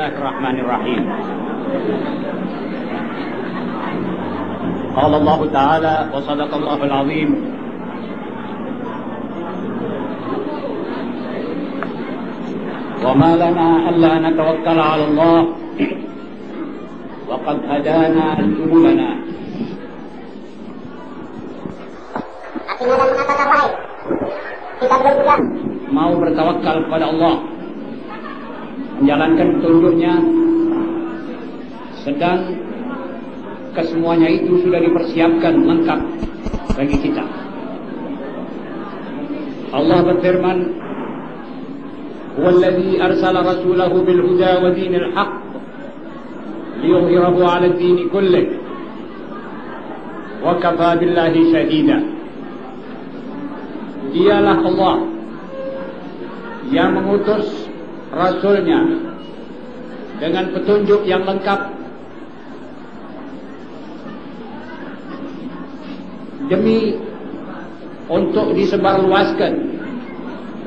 الله الرحمن الرحيم قال الله تعالى وصدق الله العظيم وما لنا ألا نتوكل على الله وقد هدانا سبلنا mau bertawakal kepada Allah menjalankan petunjuknya sedang kesemuanya itu sudah dipersiapkan lengkap bagi kita Allah berfirman هو الذي أرسل رسوله بالهدى ودين الحق ليظهره على الدين كله وكفى بالله شهيدا Dialah Allah yang mengutus Rasulnya. Dengan petunjuk yang lengkap. Demi untuk disebarluaskan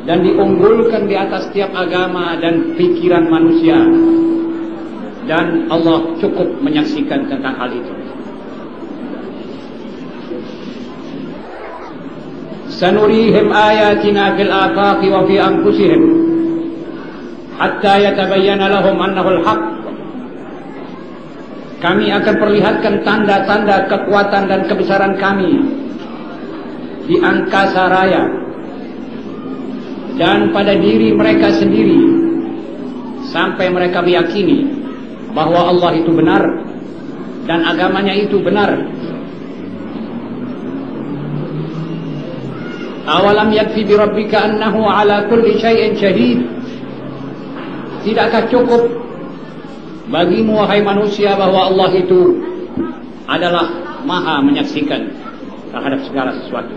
dan diunggulkan di atas setiap agama dan pikiran manusia. Dan Allah cukup menyaksikan tentang hal itu. Sanurihim ayatina fil afaqi wa fi anfusihim hatta yatabayyana lahum annahu al-haq kami akan perlihatkan tanda-tanda kekuatan dan kebesaran kami di angkasa raya dan pada diri mereka sendiri sampai mereka meyakini bahwa Allah itu benar dan agamanya itu benar. Awalam yakfi bi rabbika annahu ala kulli syai'in syahid Tidakkah cukup bagimu wahai manusia bahwa Allah itu adalah maha menyaksikan terhadap segala sesuatu.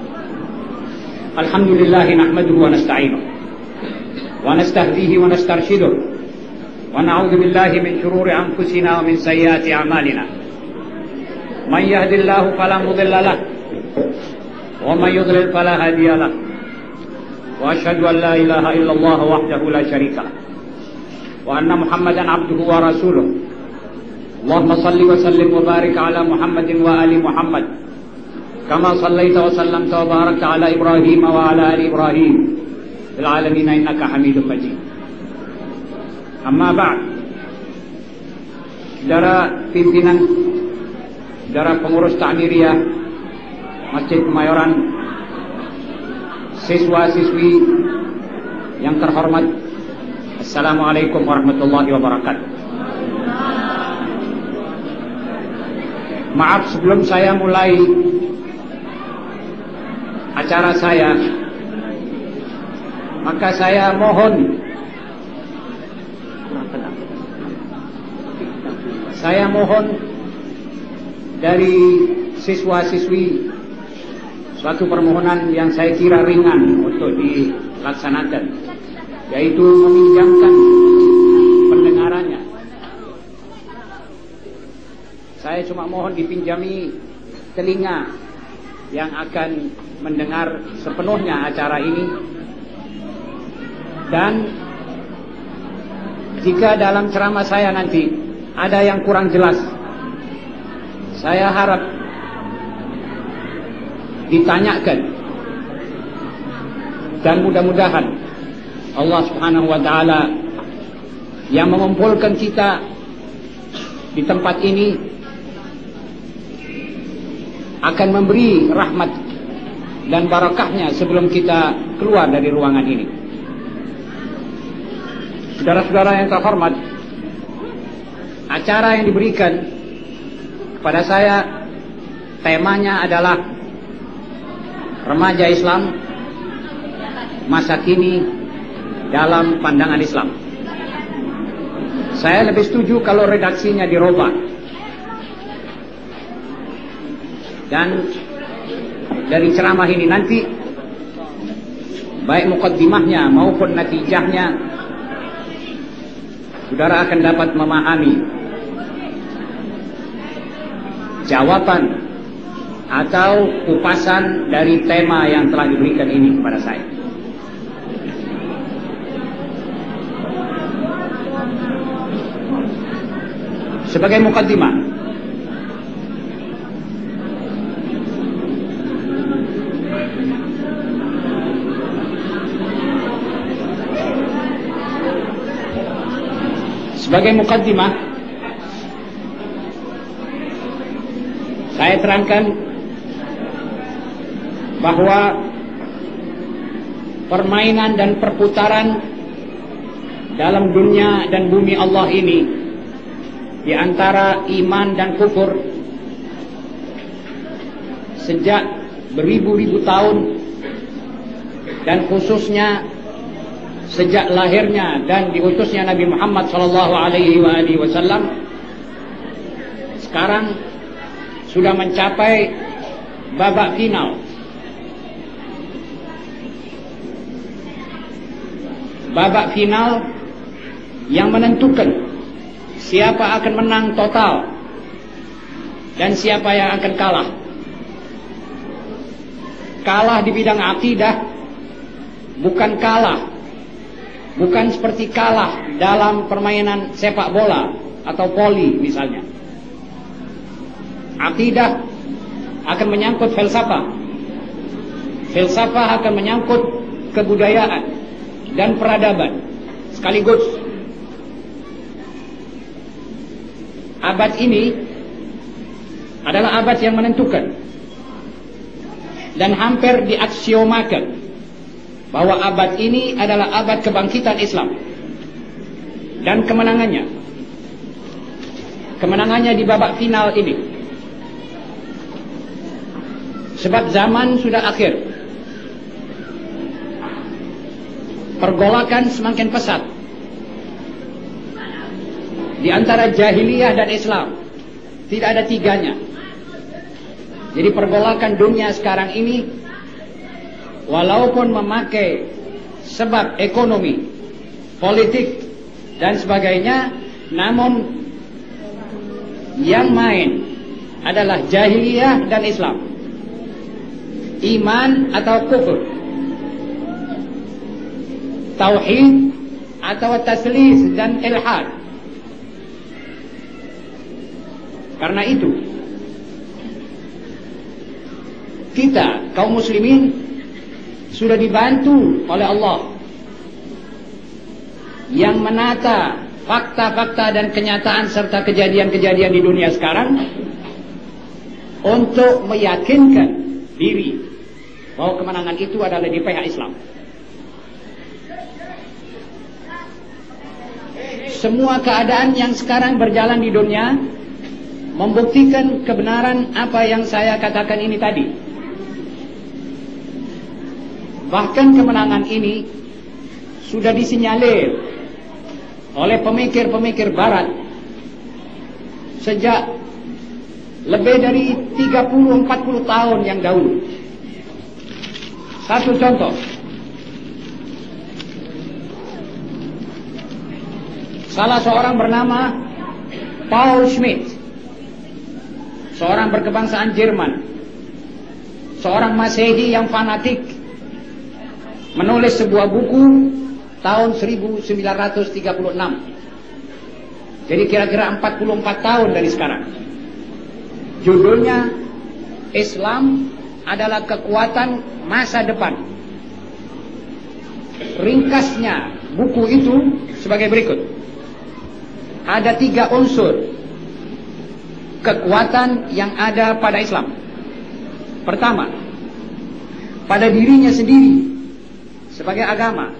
Alhamdulillahi nahmaduhu wa nasta'inuh wa nastahdihi wa nastarshiduh wa na'udzu billahi min shururi anfusina wa min sayyiati a'malina. Man yahdihillahu fala wa man yudlil fala hadiya lah. واشهد la لا اله الا الله وحده لا وأن محمدا عبده ورسوله. اللهم صل وسلم وبارك على محمد وآل محمد. كما صليت وسلمت وباركت على إبراهيم وعلى آل إبراهيم. في العالمين إنك حميد مجيد. أما بعد. Saudara pimpinan Saudara pengurus Ta'miriyah Masjid Kemayoran Siswa-siswi Yang terhormat Assalamualaikum warahmatullahi wabarakatuh. Maaf sebelum saya mulai acara saya maka saya mohon saya mohon dari siswa-siswi suatu permohonan yang saya kira ringan untuk dilaksanakan yaitu meminjamkan pendengarannya. Saya cuma mohon dipinjami telinga yang akan mendengar sepenuhnya acara ini. Dan jika dalam ceramah saya nanti ada yang kurang jelas saya harap ditanyakan. Dan mudah-mudahan Allah Subhanahu wa taala yang mengumpulkan kita di tempat ini akan memberi rahmat dan barakahnya sebelum kita keluar dari ruangan ini. Saudara-saudara yang terhormat, acara yang diberikan kepada saya temanya adalah remaja Islam masa kini dalam pandangan Islam. Saya lebih setuju kalau redaksinya dirubah. Dan dari ceramah ini nanti baik mukaddimahnya maupun natijahnya saudara akan dapat memahami jawaban atau kupasan dari tema yang telah diberikan ini kepada saya. Sebagai mukaddimah. Sebagai mukaddimah saya terangkan bahwa permainan dan perputaran dalam dunia dan bumi Allah ini di antara iman dan kufur. Sejak beribu-ribu tahun. Dan khususnya sejak lahirnya dan diutusnya Nabi Muhammad sallallahu alaihi wasallam sekarang sudah mencapai babak final. Babak final yang menentukan siapa akan menang total dan siapa yang akan kalah. Kalah di bidang akidah bukan kalah, bukan seperti kalah dalam permainan sepak bola atau poli misalnya. Akidah akan menyangkut filsafah. Filsafah akan menyangkut kebudayaan dan peradaban sekaligus abad ini adalah abad yang menentukan. Dan hampir diaksiomakan bahwa abad ini adalah abad kebangkitan Islam. Dan kemenangannya. Kemenangannya di babak final ini. Sebab zaman sudah akhir. Pergolakan semakin pesat di antara jahiliyah dan Islam. Tidak ada tiganya. Jadi pergolakan dunia sekarang ini walaupun memakai sebab ekonomi, politik dan sebagainya, namun yang main adalah jahiliyah dan Islam. Iman atau kufur. Tauhid atau taslis dan ilhad. Karena itu kita kaum muslimin sudah dibantu oleh Allah yang menata fakta-fakta dan kenyataan serta kejadian-kejadian di dunia sekarang untuk meyakinkan diri bahwa kemenangan itu adalah di pihak Islam. Semua keadaan yang sekarang berjalan di dunia membuktikan kebenaran apa yang saya katakan ini tadi. Bahkan kemenangan ini sudah disinyalir oleh pemikir-pemikir barat sejak lebih dari 30-40 tahun yang dahulu. Satu contoh. Salah seorang bernama Paul Schmidt seorang berkebangsaan Jerman, seorang Masehi yang fanatik, menulis sebuah buku tahun 1936. Jadi kira-kira 44 tahun dari sekarang. Judulnya Islam adalah kekuatan masa depan. Ringkasnya buku itu sebagai berikut. Ada tiga unsur kekuatan yang ada pada Islam. Pertama, pada dirinya sendiri sebagai agama,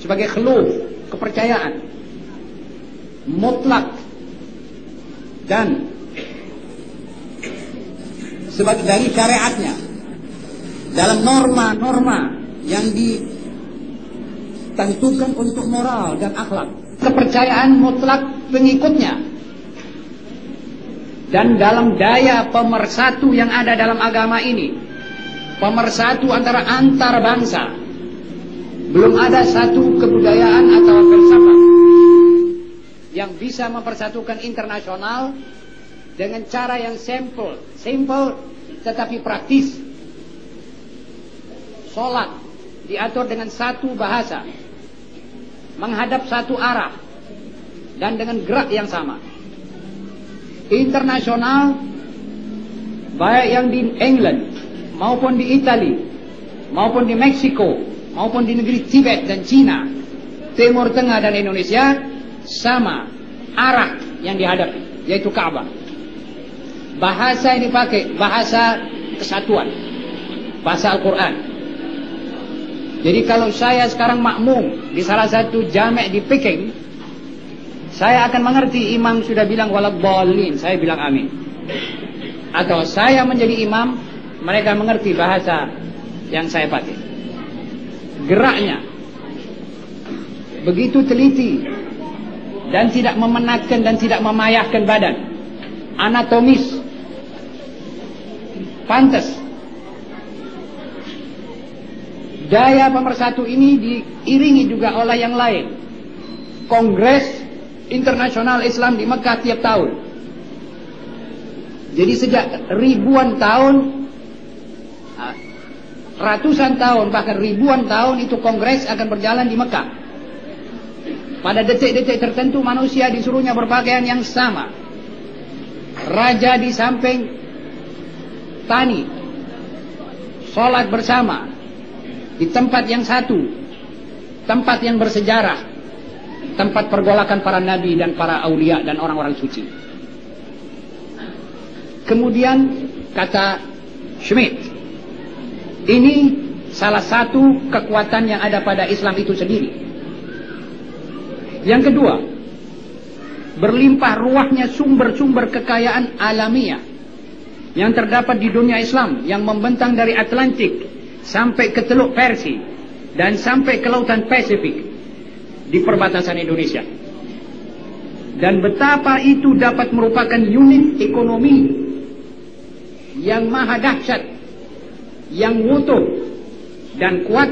sebagai khuluf, kepercayaan, mutlak dan sebagai dari syariatnya dalam norma-norma yang ditentukan untuk moral dan akhlak kepercayaan mutlak pengikutnya dan dalam daya pemersatu yang ada dalam agama ini pemersatu antara antar bangsa belum ada satu kebudayaan atau filsafat yang bisa mempersatukan internasional dengan cara yang simple simple tetapi praktis. Sholat diatur dengan satu bahasa menghadap satu arah dan dengan gerak yang sama internasional baik yang di England maupun di Italia maupun di Meksiko maupun di negeri Tibet dan Cina Timur Tengah dan Indonesia sama arah yang dihadapi yaitu Ka'bah bahasa yang dipakai bahasa kesatuan bahasa Al-Quran. Jadi kalau saya sekarang makmum di salah satu jamek di Peking saya akan mengerti imam sudah bilang bolin saya bilang amin. Atau saya menjadi imam mereka mengerti bahasa yang saya pakai. Geraknya. Begitu teliti dan tidak memenatkan dan tidak memayahkan badan. Anatomis. Pantas. Daya pemersatu ini diiringi juga oleh yang lain. Kongres internasional Islam di Mekah tiap tahun. Jadi sejak ribuan tahun ah, ratusan tahun bahkan ribuan tahun itu kongres akan berjalan di Mekah. Pada detik-detik tertentu manusia disuruhnya berpakaian yang sama. Raja di samping tani sholat bersama di tempat yang satu tempat yang bersejarah tempat pergolakan para nabi dan para aulia dan orang-orang suci. Kemudian kata Schmidt ini salah satu kekuatan yang ada pada Islam itu sendiri. Yang kedua berlimpah ruahnya sumber-sumber kekayaan alamiah yang terdapat di dunia Islam yang membentang dari Atlantik sampai ke Teluk Persi dan sampai ke Lautan Pasifik di perbatasan Indonesia. Dan betapa itu dapat merupakan unit ekonomi yang maha dahsyat, yang utuh dan kuat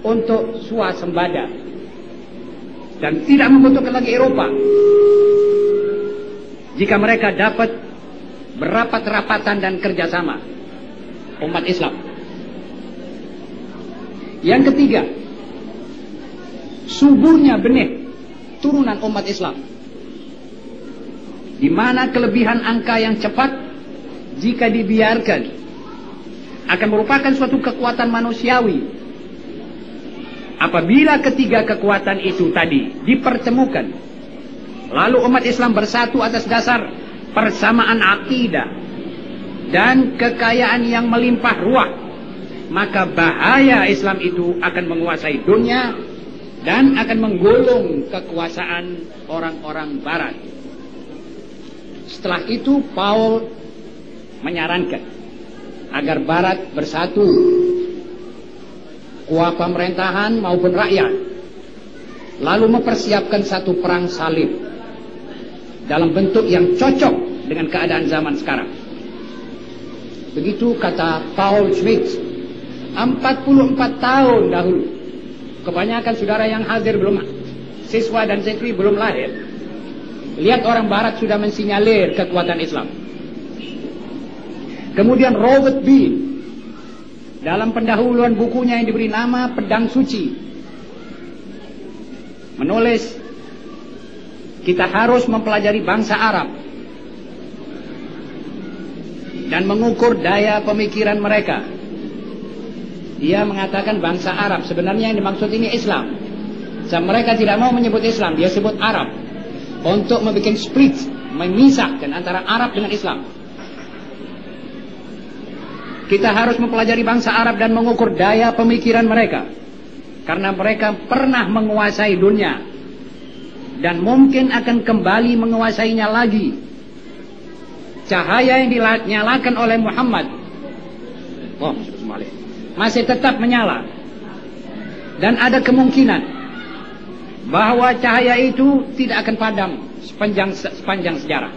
untuk swasembada dan tidak membutuhkan lagi Eropa. Jika mereka dapat berapat-rapatan dan kerjasama umat Islam. Yang ketiga, suburnya benih turunan umat Islam. Di mana kelebihan angka yang cepat jika dibiarkan akan merupakan suatu kekuatan manusiawi. Apabila ketiga kekuatan itu tadi dipertemukan, lalu umat Islam bersatu atas dasar persamaan akidah dan kekayaan yang melimpah ruah maka bahaya Islam itu akan menguasai dunia dan akan menggulung kekuasaan orang-orang barat. Setelah itu Paul menyarankan agar barat bersatu kuah pemerintahan maupun rakyat lalu mempersiapkan satu perang salib dalam bentuk yang cocok dengan keadaan zaman sekarang. Begitu kata Paul Schmidt 44 tahun dahulu. Kebanyakan saudara yang hadir belum siswa dan siswi belum lahir. Lihat orang barat sudah mensinyalir kekuatan Islam. Kemudian Robert B. dalam pendahuluan bukunya yang diberi nama Pedang Suci menulis kita harus mempelajari bangsa Arab dan mengukur daya pemikiran mereka dia mengatakan bangsa Arab. Sebenarnya yang dimaksud ini Islam. Dan mereka tidak mau menyebut Islam. Dia sebut Arab. Untuk membuat split. Memisahkan antara Arab dengan Islam. Kita harus mempelajari bangsa Arab dan mengukur daya pemikiran mereka. Karena mereka pernah menguasai dunia. Dan mungkin akan kembali menguasainya lagi. Cahaya yang dinyalakan oleh Muhammad. Oh, masih tetap menyala. Dan ada kemungkinan bahwa cahaya itu tidak akan padam sepanjang sepanjang sejarah.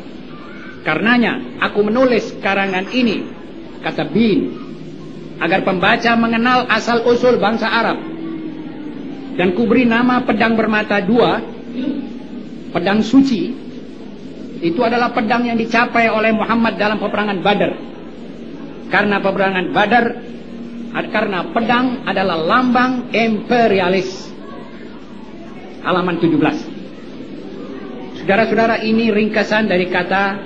Karenanya aku menulis karangan ini kata Bin agar pembaca mengenal asal usul bangsa Arab dan kuberi nama pedang bermata dua pedang suci itu adalah pedang yang dicapai oleh Muhammad dalam peperangan Badar karena peperangan Badar karena pedang adalah lambang imperialis. Halaman 17. Saudara-saudara ini ringkasan dari kata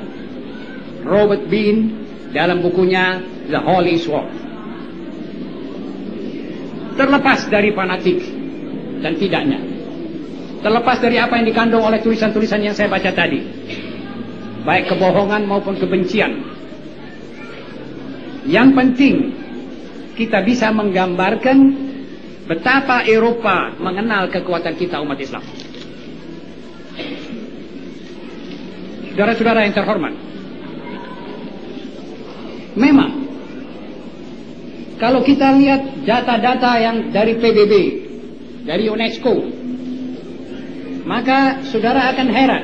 Robert Bean dalam bukunya The Holy Sword. Terlepas dari fanatik dan tidaknya. Terlepas dari apa yang dikandung oleh tulisan-tulisan yang saya baca tadi. Baik kebohongan maupun kebencian. Yang penting kita bisa menggambarkan betapa Eropa mengenal kekuatan kita umat Islam. Saudara-saudara yang terhormat, memang kalau kita lihat data-data yang dari PBB, dari UNESCO, maka saudara akan heran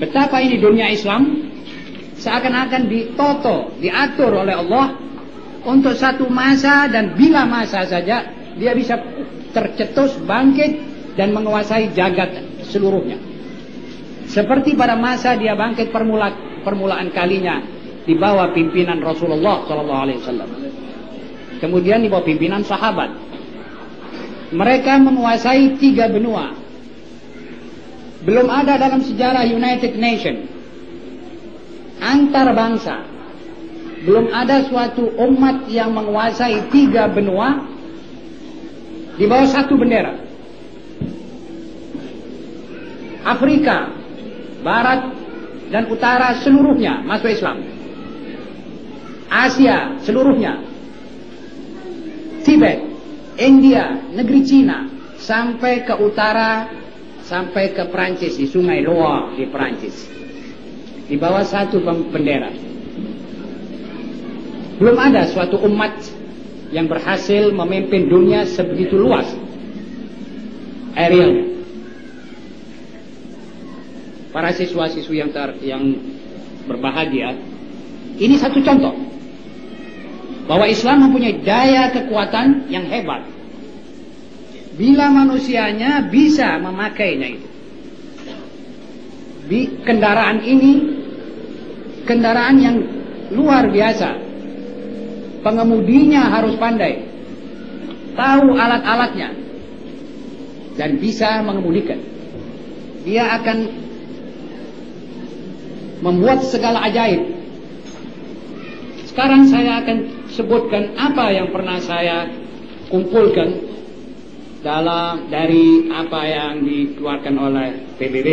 betapa ini dunia Islam seakan-akan ditoto, diatur oleh Allah untuk satu masa dan bila masa saja dia bisa tercetus bangkit dan menguasai jagat seluruhnya. Seperti pada masa dia bangkit permula, permulaan kalinya di bawah pimpinan Rasulullah Sallallahu Alaihi Wasallam. Kemudian di bawah pimpinan sahabat. Mereka menguasai tiga benua. Belum ada dalam sejarah United Nation antar bangsa. Belum ada suatu umat yang menguasai tiga benua di bawah satu bendera. Afrika barat dan utara seluruhnya masuk Islam. Asia seluruhnya. Tibet, India, negeri Cina, sampai ke utara, sampai ke Prancis di Sungai Loire di Prancis. Di bawah satu bendera. Belum ada suatu umat yang berhasil memimpin dunia sebegitu luas. Aerialnya para siswa-siswi yang yang berbahagia, ini satu contoh bahwa Islam mempunyai daya kekuatan yang hebat. Bila manusianya bisa memakainya itu. Di kendaraan ini kendaraan yang luar biasa. Pengemudinya harus pandai. Tahu alat-alatnya dan bisa mengemudikan. Dia akan membuat segala ajaib. Sekarang saya akan sebutkan apa yang pernah saya kumpulkan dalam dari apa yang dikeluarkan oleh PBB.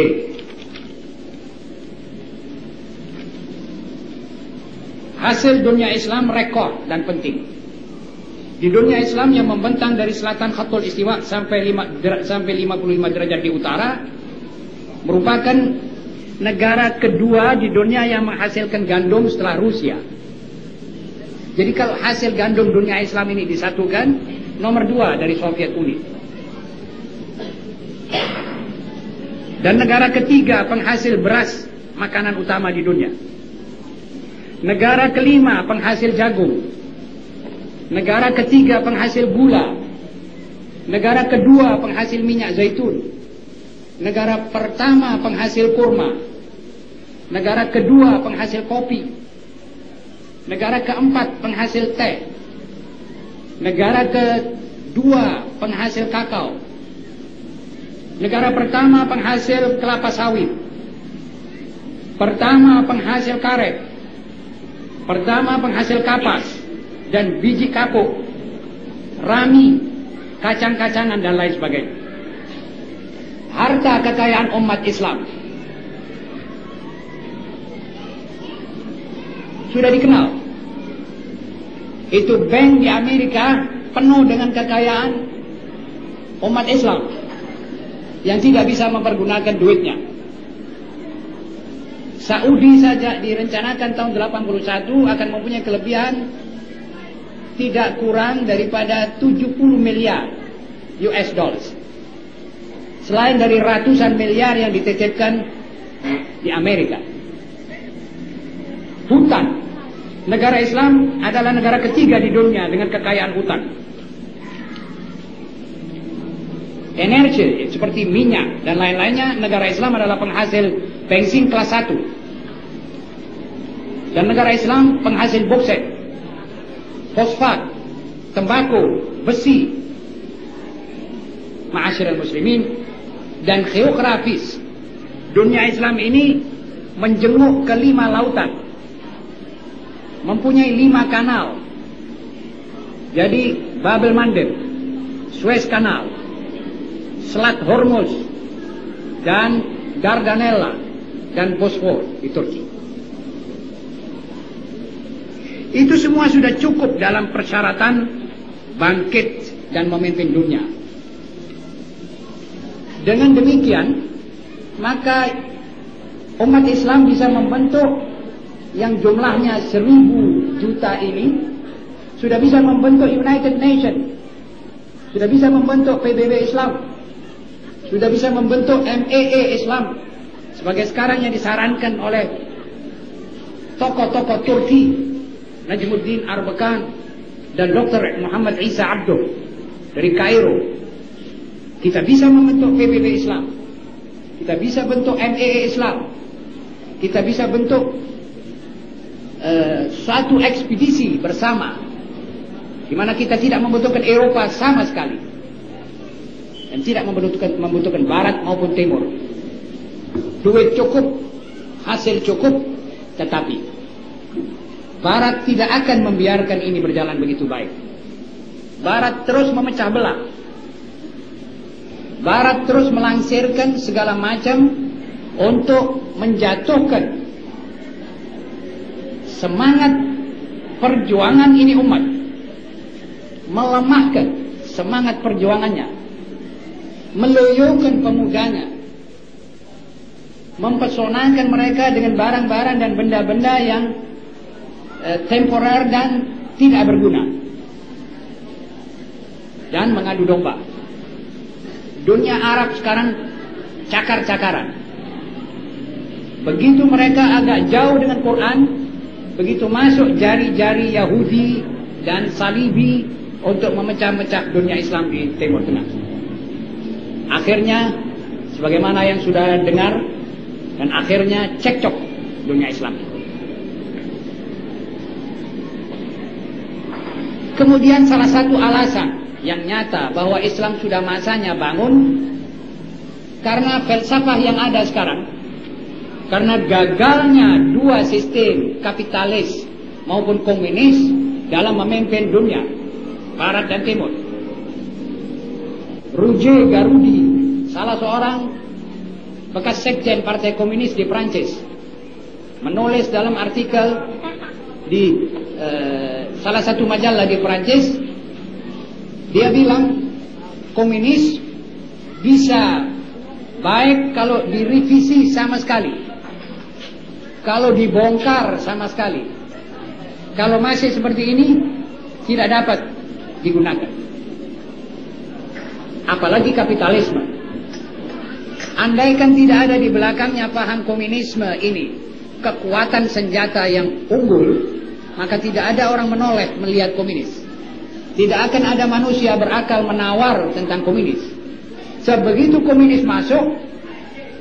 Hasil dunia Islam rekor dan penting. Di dunia Islam yang membentang dari selatan Khatul Istiwa sampai 5 sampai 55 derajat di utara merupakan negara kedua di dunia yang menghasilkan gandum setelah Rusia. Jadi kalau hasil gandum dunia Islam ini disatukan, nomor dua dari Soviet Uni. Dan negara ketiga penghasil beras makanan utama di dunia. Negara kelima penghasil jagung. Negara ketiga penghasil gula. Negara kedua penghasil minyak zaitun. Negara pertama penghasil kurma. Negara kedua penghasil kopi. Negara keempat penghasil teh. Negara kedua penghasil kakao. Negara pertama penghasil kelapa sawit. Pertama penghasil karet. Pertama penghasil kapas dan biji kapuk. Rami, kacang-kacangan dan lain sebagainya. Harta kekayaan umat Islam sudah dikenal. Itu bank di Amerika penuh dengan kekayaan umat Islam yang tidak bisa mempergunakan duitnya. Saudi saja direncanakan tahun 81 akan mempunyai kelebihan tidak kurang daripada 70 miliar US dollars. Selain dari ratusan miliar yang dititipkan di Amerika. Hutan negara Islam adalah negara ketiga di dunia dengan kekayaan hutan. Energi seperti minyak dan lain-lainnya, negara Islam adalah penghasil bensin kelas 1. Dan negara Islam penghasil boksit, fosfat, tembakau, besi, ma'asyiral muslimin dan geografis. Dunia Islam ini menjenguk ke lima lautan. Mempunyai lima kanal. Jadi Babel Mandeb, Suez Kanal, Selat Hormuz, dan Dardanella, dan Bosfor di Turki. Itu semua sudah cukup dalam persyaratan bangkit dan memimpin dunia. Dengan demikian, maka umat Islam bisa membentuk yang jumlahnya seribu juta ini sudah bisa membentuk United Nations, sudah bisa membentuk PBB Islam, sudah bisa membentuk MAA Islam sebagai sekarang yang disarankan oleh tokoh-tokoh Turki Najmuddin Arbakan dan Dr. Muhammad Isa Abduh dari Kairo. Kita bisa membentuk PBB Islam. Kita bisa bentuk MAA Islam. Kita bisa bentuk uh, suatu ekspedisi bersama di mana kita tidak membutuhkan Eropa sama sekali dan tidak membutuhkan membutuhkan Barat maupun Timur. Duit cukup, hasil cukup, tetapi Barat tidak akan membiarkan ini berjalan begitu baik. Barat terus memecah belah. Barat terus melangsirkan segala macam untuk menjatuhkan semangat perjuangan ini umat. Melemahkan semangat perjuangannya. Meloyokan pemudanya. Mempesonakan mereka dengan barang-barang dan benda-benda yang temporer dan tidak berguna dan mengadu domba. Dunia Arab sekarang cakar-cakaran. Begitu mereka agak jauh dengan Quran, begitu masuk jari-jari Yahudi dan Salibi untuk memecah-mecah dunia Islam di Timur Tengah. Akhirnya, sebagaimana yang sudah dengar, dan akhirnya cekcok dunia Islam. Kemudian salah satu alasan yang nyata bahwa Islam sudah masanya bangun karena filsafah yang ada sekarang karena gagalnya dua sistem kapitalis maupun komunis dalam memimpin dunia barat dan timur. Roger Garudi salah seorang bekas sekjen partai komunis di Prancis menulis dalam artikel di uh, salah satu majalah di Perancis dia bilang komunis bisa baik kalau direvisi sama sekali. Kalau dibongkar sama sekali. Kalau masih seperti ini tidak dapat digunakan. Apalagi kapitalisme. Andaikan tidak ada di belakangnya paham komunisme ini kekuatan senjata yang unggul maka tidak ada orang menoleh melihat komunis. Tidak akan ada manusia berakal menawar tentang komunis. Sebegitu komunis masuk,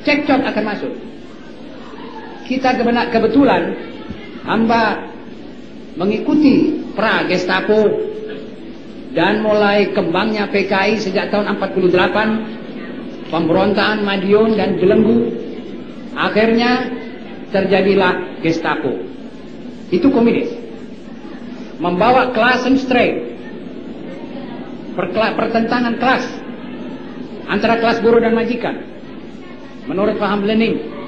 cekcok akan masuk. Kita kebetulan hamba mengikuti pra Gestapo dan mulai kembangnya PKI sejak tahun 48 pemberontakan Madiun dan Belenggu akhirnya terjadilah Gestapo itu komunis membawa kelas straight. Pertentangan kelas. Antara kelas buruh dan majikan. Menurut paham Lenin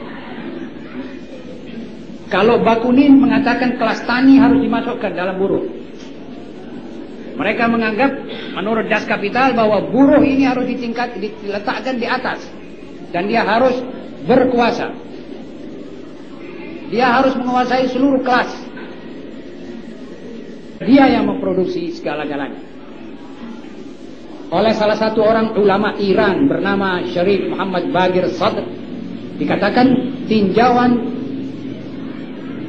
kalau Bakunin mengatakan kelas tani harus dimasukkan dalam buruh mereka menganggap menurut das kapital bahwa buruh ini harus ditingkat diletakkan di atas dan dia harus berkuasa. Dia harus menguasai seluruh kelas dia yang memproduksi segala-galanya. Oleh salah satu orang ulama Iran bernama Syarif Muhammad Bagir Sadr dikatakan tinjauan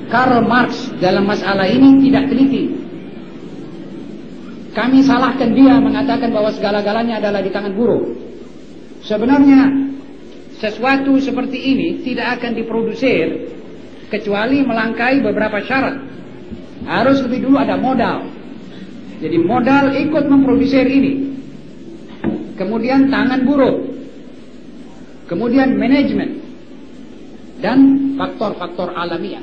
Karl Marx dalam masalah ini tidak teliti. Kami salahkan dia mengatakan bahwa segala-galanya adalah di tangan buruh. Sebenarnya sesuatu seperti ini tidak akan diprodusir kecuali melangkai beberapa syarat. Harus lebih dulu ada modal. Jadi modal ikut memproduksi ini. Kemudian tangan buruh. Kemudian manajemen. dan faktor-faktor alamiah.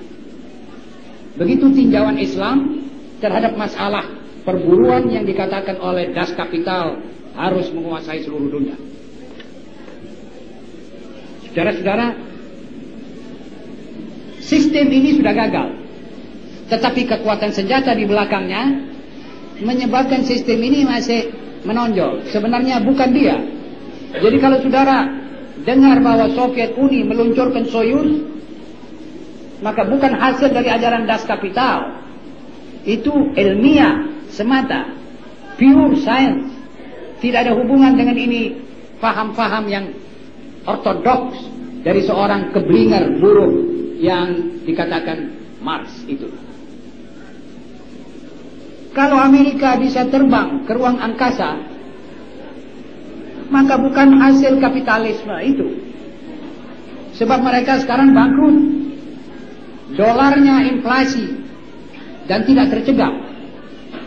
Begitu tinjauan Islam terhadap masalah perburuan yang dikatakan oleh das kapital harus menguasai seluruh dunia. Saudara-saudara, sistem ini sudah gagal. Tetapi kekuatan senjata di belakangnya menyebabkan sistem ini masih menonjol. Sebenarnya bukan dia. Jadi kalau saudara dengar bahwa Soviet Uni meluncurkan Soyuz, maka bukan hasil dari ajaran das kapital. Itu ilmiah semata, pure science. Tidak ada hubungan dengan ini paham-paham yang ortodoks dari seorang keblinger buruk yang dikatakan Marx itu. Kalau Amerika bisa terbang ke ruang angkasa, maka bukan hasil kapitalisme itu. Sebab mereka sekarang bangkrut dolarnya inflasi dan tidak tercegah.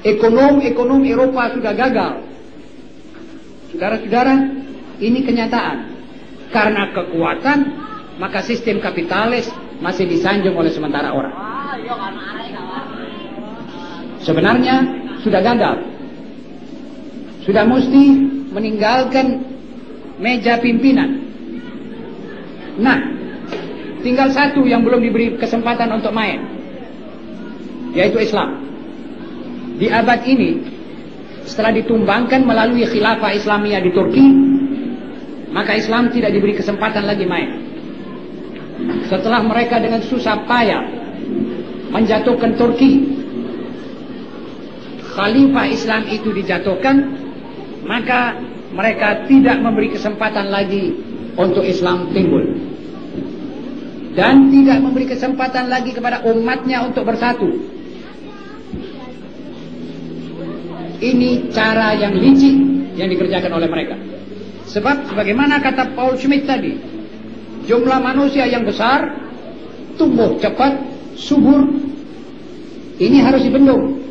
Ekonom-ekonom Eropa sudah gagal. Saudara-saudara, ini kenyataan. Karena kekuatan, maka sistem kapitalis masih disanjung oleh sementara orang. Sebenarnya sudah gagal. Sudah mesti meninggalkan meja pimpinan. Nah, Tinggal satu yang belum diberi kesempatan untuk main. Yaitu Islam. Di abad ini, setelah ditumbangkan melalui khilafah Islamiyah di Turki, maka Islam tidak diberi kesempatan lagi main. Setelah mereka dengan susah payah menjatuhkan Turki, khalifah Islam itu dijatuhkan, maka mereka tidak memberi kesempatan lagi untuk Islam timbul dan tidak memberi kesempatan lagi kepada umatnya untuk bersatu. Ini cara yang licik yang dikerjakan oleh mereka. Sebab sebagaimana kata Paul Schmidt tadi, jumlah manusia yang besar, tumbuh cepat, subur, ini harus dibendung.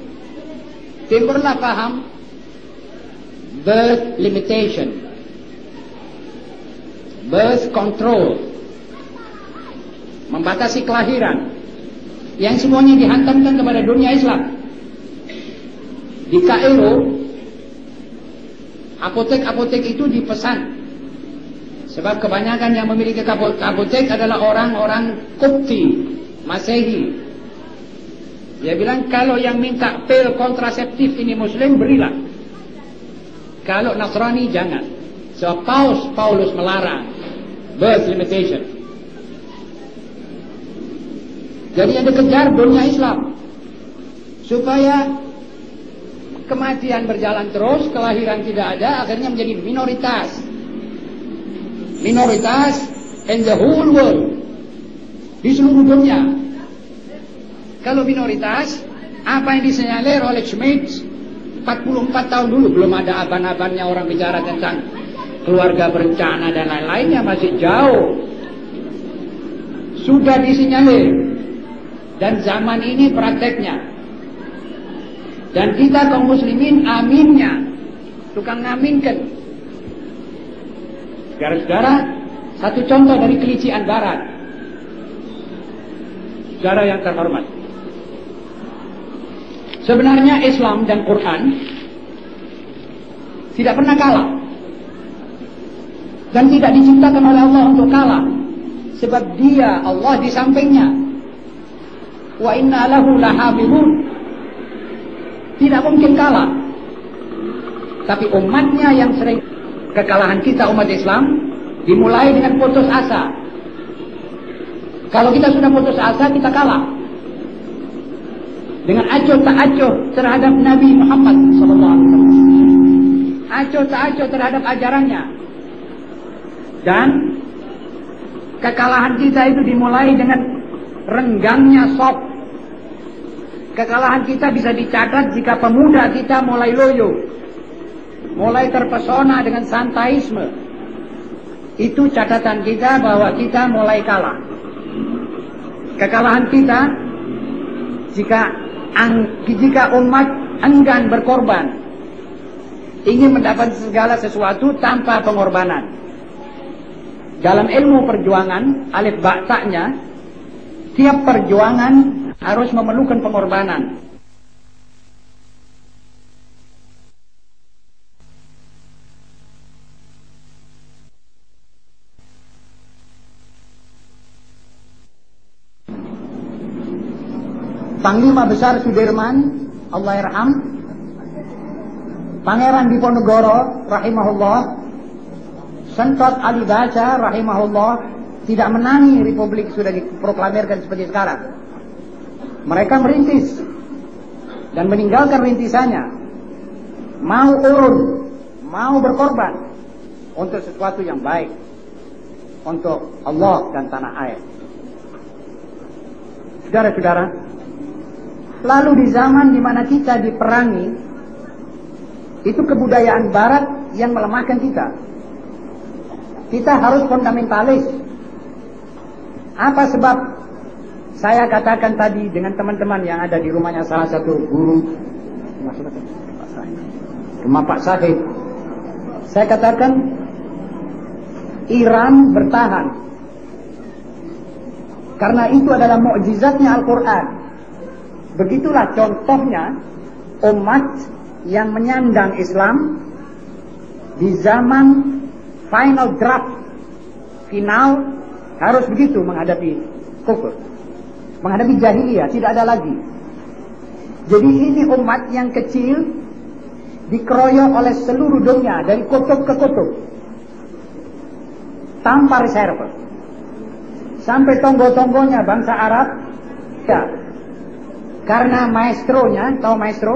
Timbullah paham birth limitation, birth control, membatasi kelahiran yang semuanya dihantamkan kepada dunia Islam. Di Kairo, apotek-apotek itu dipesan. Sebab kebanyakan yang memiliki apotek adalah orang-orang Kopti, Masehi. Dia bilang kalau yang minta pil kontraseptif ini Muslim berilah. Kalau Nasrani jangan. Sebab Paus Paulus melarang birth limitation. Jadi yang dikejar dunia Islam. Supaya kematian berjalan terus, kelahiran tidak ada, akhirnya menjadi minoritas. Minoritas in the whole world. Di seluruh dunia. Kalau minoritas, apa yang disenyalir oleh Schmidt 44 tahun dulu belum ada aban-abannya orang bicara tentang keluarga berencana dan lain-lainnya masih jauh. Sudah disinyalir dan zaman ini prakteknya. Dan kita kaum muslimin aminnya. Tukang ngaminkan. Saudara-saudara, satu contoh dari kelician barat. Saudara yang terhormat. Sebenarnya Islam dan Quran tidak pernah kalah. Dan tidak diciptakan oleh Allah untuk kalah. Sebab dia, Allah di sampingnya. Wa inna lahu lahafizun tidak mungkin kalah. Tapi umatnya yang sering kekalahan kita umat Islam dimulai dengan putus asa. Kalau kita sudah putus asa kita kalah dengan acuh tak acuh terhadap Nabi Muhammad SAW acuh tak acuh terhadap ajarannya dan kekalahan kita itu dimulai dengan renggangnya sop Kekalahan kita bisa dicatat jika pemuda kita mulai loyo. Mulai terpesona dengan santaisme. Itu catatan kita bahwa kita mulai kalah. Kekalahan kita jika jika umat enggan berkorban ingin mendapat segala sesuatu tanpa pengorbanan. Dalam ilmu perjuangan, alif baktanya, tiap perjuangan harus memerlukan pengorbanan. Panglima Besar Sudirman, Allah Irham, Pangeran Diponegoro, rahimahullah, Sentot Ali Baca, rahimahullah, tidak menangi Republik sudah diproklamirkan seperti sekarang. Mereka merintis dan meninggalkan rintisannya. Mau urun, mau berkorban untuk sesuatu yang baik untuk Allah dan tanah air. Saudara-saudara, lalu di zaman di mana kita diperangi, itu kebudayaan barat yang melemahkan kita. Kita harus fundamentalis. Apa sebab saya katakan tadi dengan teman-teman yang ada di rumahnya salah satu guru rumah Pak Sahid. Saya katakan Iran bertahan karena itu adalah mukjizatnya Al-Quran. Begitulah contohnya umat yang menyandang Islam di zaman final draft. Final harus begitu menghadapi kufur. Menghadapi jahiliyah tidak ada lagi. Jadi ini umat yang kecil dikeroyok oleh seluruh dunia dari kutub ke kutub. Tanpa reserve. Sampai tonggo-tonggonya bangsa Arab ya karena maestronya tahu maestro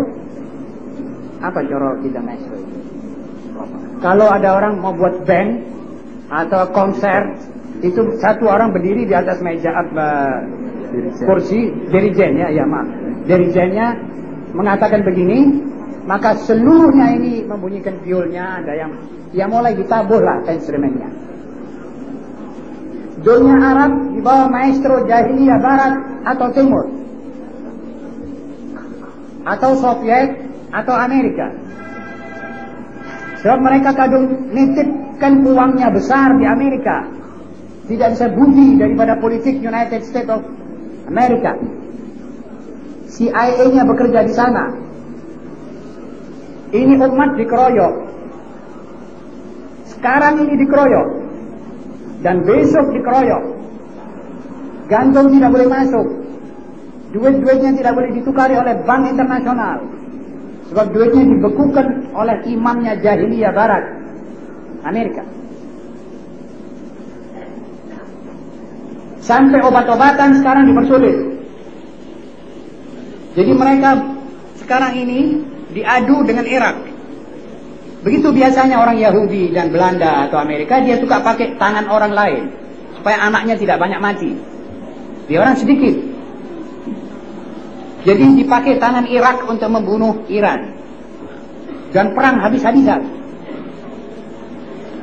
apa coro kita maestro kalau ada orang mau buat band atau konser, itu satu orang berdiri di atas meja uh, kursi dirijen ya, ya maaf. Dirijennya mengatakan begini, maka seluruhnya ini membunyikan biolnya, ada yang ya mulai ditabuh lah instrumennya. Dunia Arab di bawah maestro jahiliyah barat atau timur atau Soviet atau Amerika Sebab mereka kadung nitipkan uangnya besar di Amerika. Tidak bisa budi daripada politik United States of America. CIA-nya bekerja di sana. Ini umat dikeroyok. Sekarang ini dikeroyok. Dan besok dikeroyok. Gantung tidak boleh masuk. Duit-duitnya tidak boleh ditukari oleh bank internasional. Sebab duitnya dibekukan oleh imamnya jahiliyah barat. Amerika. Sampai obat-obatan sekarang dipersulit. Jadi mereka sekarang ini diadu dengan Irak. Begitu biasanya orang Yahudi dan Belanda atau Amerika dia suka pakai tangan orang lain supaya anaknya tidak banyak mati. Dia orang sedikit. Jadi dipakai tangan Irak untuk membunuh Iran. Dan perang habis-habisan.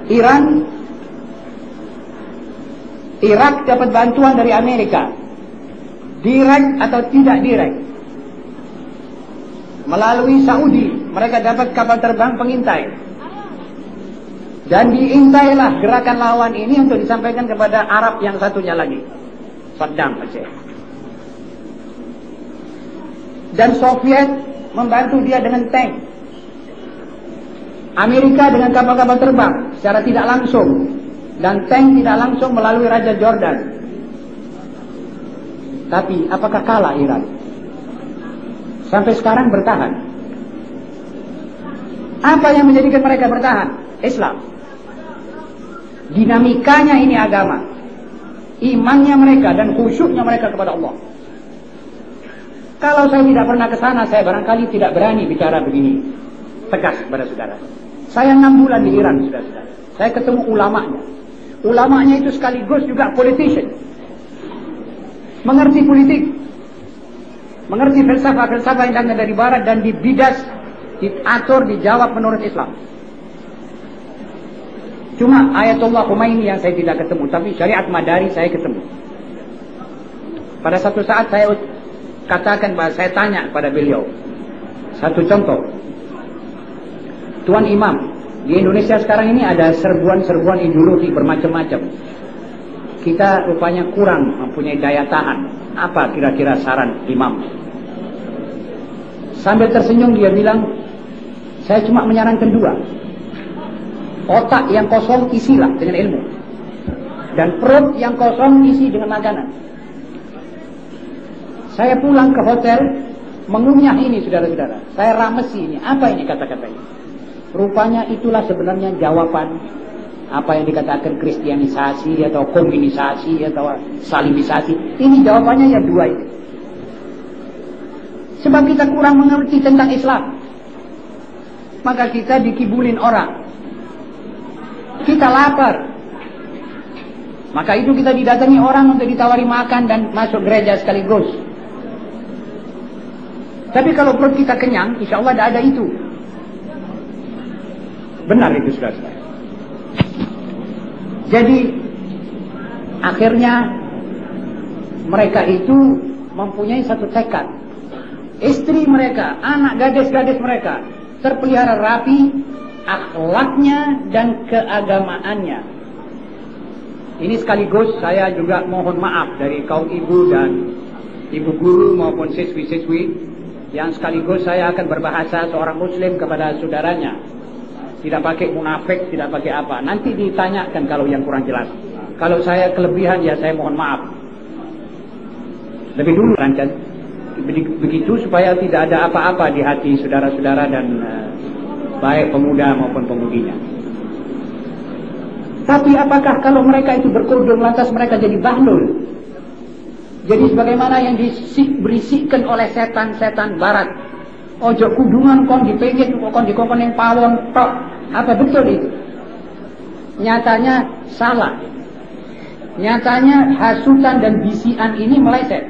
Iran Irak dapat bantuan dari Amerika. Direct atau tidak direct. Melalui Saudi, mereka dapat kapal terbang pengintai. Dan diintailah gerakan lawan ini untuk disampaikan kepada Arab yang satunya lagi. Saddam Aceh dan Soviet membantu dia dengan tank. Amerika dengan kapal-kapal terbang secara tidak langsung dan tank tidak langsung melalui Raja Jordan. Tapi apakah kalah Iran? Sampai sekarang bertahan. Apa yang menjadikan mereka bertahan? Islam. Dinamikanya ini agama. Imannya mereka dan khusyuknya mereka kepada Allah. Kalau saya tidak pernah ke sana, saya barangkali tidak berani bicara begini. Tegas kepada saudara. Saya enam bulan di Iran, saudara-saudara. Saya ketemu ulamanya. Ulamanya itu sekaligus juga politician. Mengerti politik. Mengerti filsafah-filsafah yang datang dari barat dan dibidas, diatur, dijawab menurut Islam. Cuma Ayatullah Khomeini yang saya tidak ketemu, tapi syariat Madari saya ketemu. Pada satu saat saya katakan bahwa saya tanya kepada beliau satu contoh Tuan Imam Di Indonesia sekarang ini ada serbuan-serbuan ideologi bermacam-macam. Kita rupanya kurang mempunyai daya tahan. Apa kira-kira saran imam? Sambil tersenyum dia bilang, saya cuma menyarankan dua. Otak yang kosong isilah dengan ilmu. Dan perut yang kosong isi dengan makanan. Saya pulang ke hotel, mengunyah ini saudara-saudara. Saya ramesi ini. Apa ini kata-kata ini? Rupanya itulah sebenarnya jawaban apa yang dikatakan kristianisasi atau komunisasi atau salimisasi. Ini jawabannya yang dua itu. Sebab kita kurang mengerti tentang Islam. Maka kita dikibulin orang. Kita lapar. Maka itu kita didatangi orang untuk ditawari makan dan masuk gereja sekaligus. Tapi kalau perut kita kenyang, insya Allah tidak ada itu. Benar itu saudara Jadi akhirnya mereka itu mempunyai satu tekad. Istri mereka, anak gadis-gadis mereka terpelihara rapi akhlaknya dan keagamaannya. Ini sekaligus saya juga mohon maaf dari kaum ibu dan ibu guru maupun siswi-siswi yang sekaligus saya akan berbahasa seorang muslim kepada saudaranya tidak pakai munafik, tidak pakai apa. Nanti ditanyakan kalau yang kurang jelas. Kalau saya kelebihan ya saya mohon maaf. Lebih dulu rancang. Begitu supaya tidak ada apa-apa di hati saudara-saudara dan uh, baik pemuda maupun pemudinya. Tapi apakah kalau mereka itu berkodong lantas mereka jadi bahlul? Jadi sebagaimana yang diberisikan oleh setan-setan barat? Ojo kudungan kon dipengit kon dikongkon yang pawon tok. Apa betul itu? Nyatanya salah. Nyatanya hasutan dan bisian ini meleset.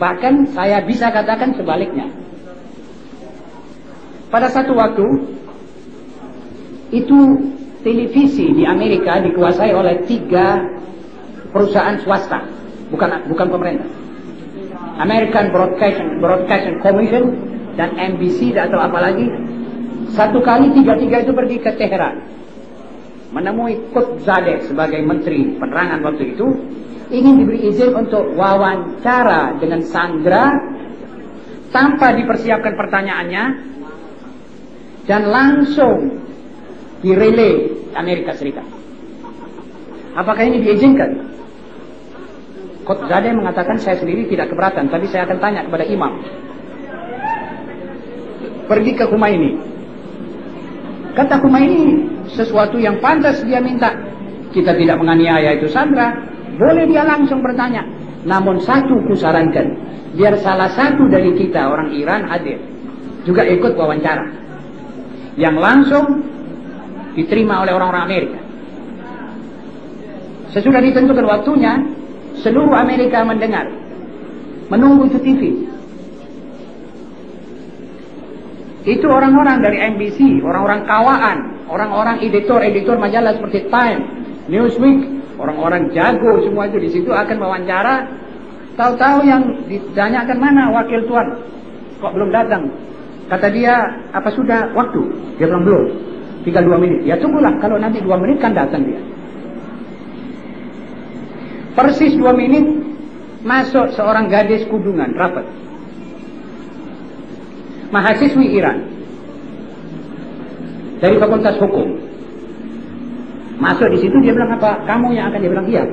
Bahkan saya bisa katakan sebaliknya. Pada satu waktu itu televisi di Amerika dikuasai oleh tiga perusahaan swasta bukan bukan pemerintah American Broadcasting Broadcasting Commission dan MBC atau apa lagi satu kali tiga-tiga itu pergi ke Teheran menemui Qutzadeh sebagai menteri penerangan waktu itu ingin diberi izin untuk wawancara dengan Sandra tanpa dipersiapkan pertanyaannya dan langsung direlay Amerika Serikat. Apakah ini diizinkan? Qutzadeh mengatakan saya sendiri tidak keberatan, tapi saya akan tanya kepada imam pergi ke ini. Kata ini sesuatu yang pantas dia minta. Kita tidak menganiaya itu Sandra. Boleh dia langsung bertanya. Namun satu kusarankan. Biar salah satu dari kita orang Iran hadir. Juga ikut wawancara. Yang langsung diterima oleh orang-orang Amerika. Sesudah ditentukan waktunya, seluruh Amerika mendengar. Menunggu itu TV. Itu orang-orang dari NBC, orang-orang kawaan, orang-orang editor-editor majalah seperti Time, Newsweek, orang-orang jago semua itu di situ akan mewawancara. Tahu-tahu yang ditanyakan mana wakil tuan, kok belum datang? Kata dia, apa sudah waktu? Dia bilang belum. Tinggal dua menit. Ya tunggulah, kalau nanti dua menit kan datang dia. Persis dua menit, masuk seorang gadis kudungan, rapat mahasiswi Iran dari Fakultas Hukum. Masuk di situ dia bilang apa? Kamu yang akan dia bilang iya.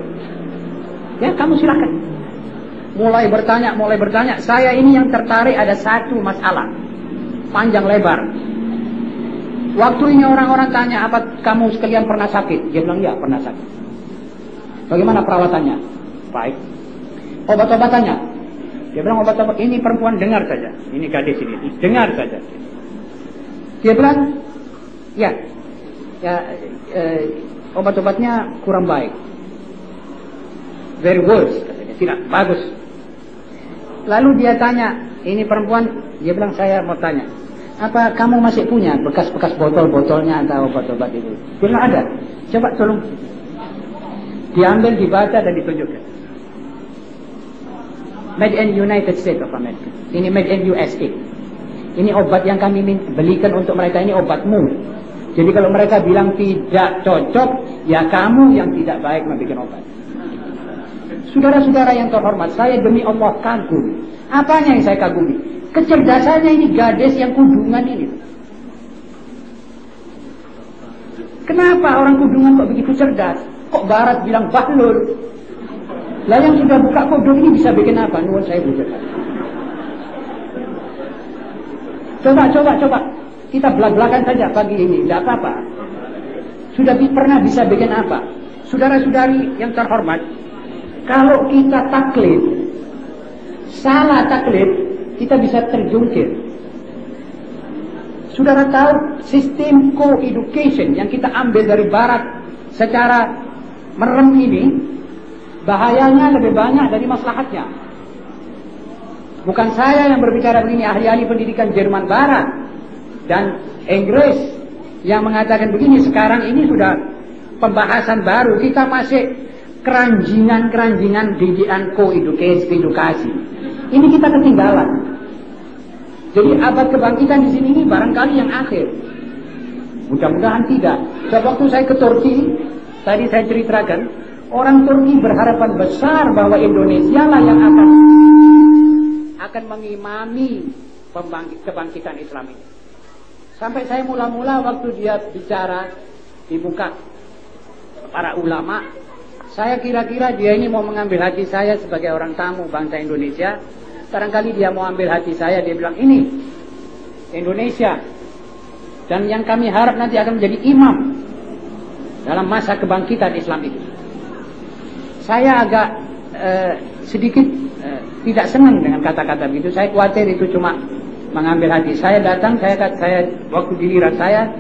Ya kamu silakan. Mulai bertanya, mulai bertanya. Saya ini yang tertarik ada satu masalah panjang lebar. Waktu ini orang-orang tanya apa kamu sekalian pernah sakit? Dia bilang iya pernah sakit. Bagaimana perawatannya? Baik. Obat-obatannya? Dia bilang obat-obat ini perempuan dengar saja. Ini gadis ini, dengar saja. Dia bilang, ya, ya eh, obat-obatnya kurang baik. Very worse, katanya. Tidak, bagus. Lalu dia tanya, ini perempuan, dia bilang saya mau tanya, apa kamu masih punya bekas-bekas botol-botolnya atau obat-obat itu? Bilang ada. Coba tolong diambil, dibaca dan ditunjukkan. Made in United States of America. Ini made in USA. Ini obat yang kami belikan untuk mereka ini obatmu. Jadi kalau mereka bilang tidak cocok, ya kamu yang tidak baik membuat obat. Saudara-saudara yang terhormat, saya demi Allah kagum. Apanya yang saya kagumi? Kecerdasannya ini gadis yang kudungan ini. Kenapa orang kudungan kok begitu cerdas? Kok barat bilang bahlul? Lah yang sudah buka kodok ini bisa bikin apa? Nuwun saya bujuk. Coba, coba, coba. Kita belak-belakan saja pagi ini, tidak apa-apa. Sudah pernah bisa bikin apa? Saudara-saudari yang terhormat, kalau kita taklid, salah taklid, kita bisa terjungkir. Saudara tahu sistem co-education yang kita ambil dari barat secara merem ini, bahayanya lebih banyak dari maslahatnya. Bukan saya yang berbicara begini, ahli-ahli pendidikan Jerman Barat dan Inggris yang mengatakan begini sekarang ini sudah pembahasan baru. Kita masih keranjingan-keranjingan didikan ko-edukasi ini kita ketinggalan. Jadi abad kebangkitan di sini ini barangkali yang akhir. Mudah-mudahan tidak. Sebab waktu saya ke Turki tadi saya ceritakan orang Turki berharapan besar bahwa Indonesia lah yang akan akan mengimami kebangkitan Islam ini Sampai saya mula-mula waktu dia bicara di muka para ulama, saya kira-kira dia ini mau mengambil hati saya sebagai orang tamu bangsa Indonesia. Barangkali dia mau ambil hati saya, dia bilang, ini Indonesia. Dan yang kami harap nanti akan menjadi imam dalam masa kebangkitan Islam itu. Saya agak uh, sedikit uh, tidak senang dengan kata-kata begitu. Saya khawatir itu cuma mengambil hati. Saya datang, saya saya waktu giliran saya,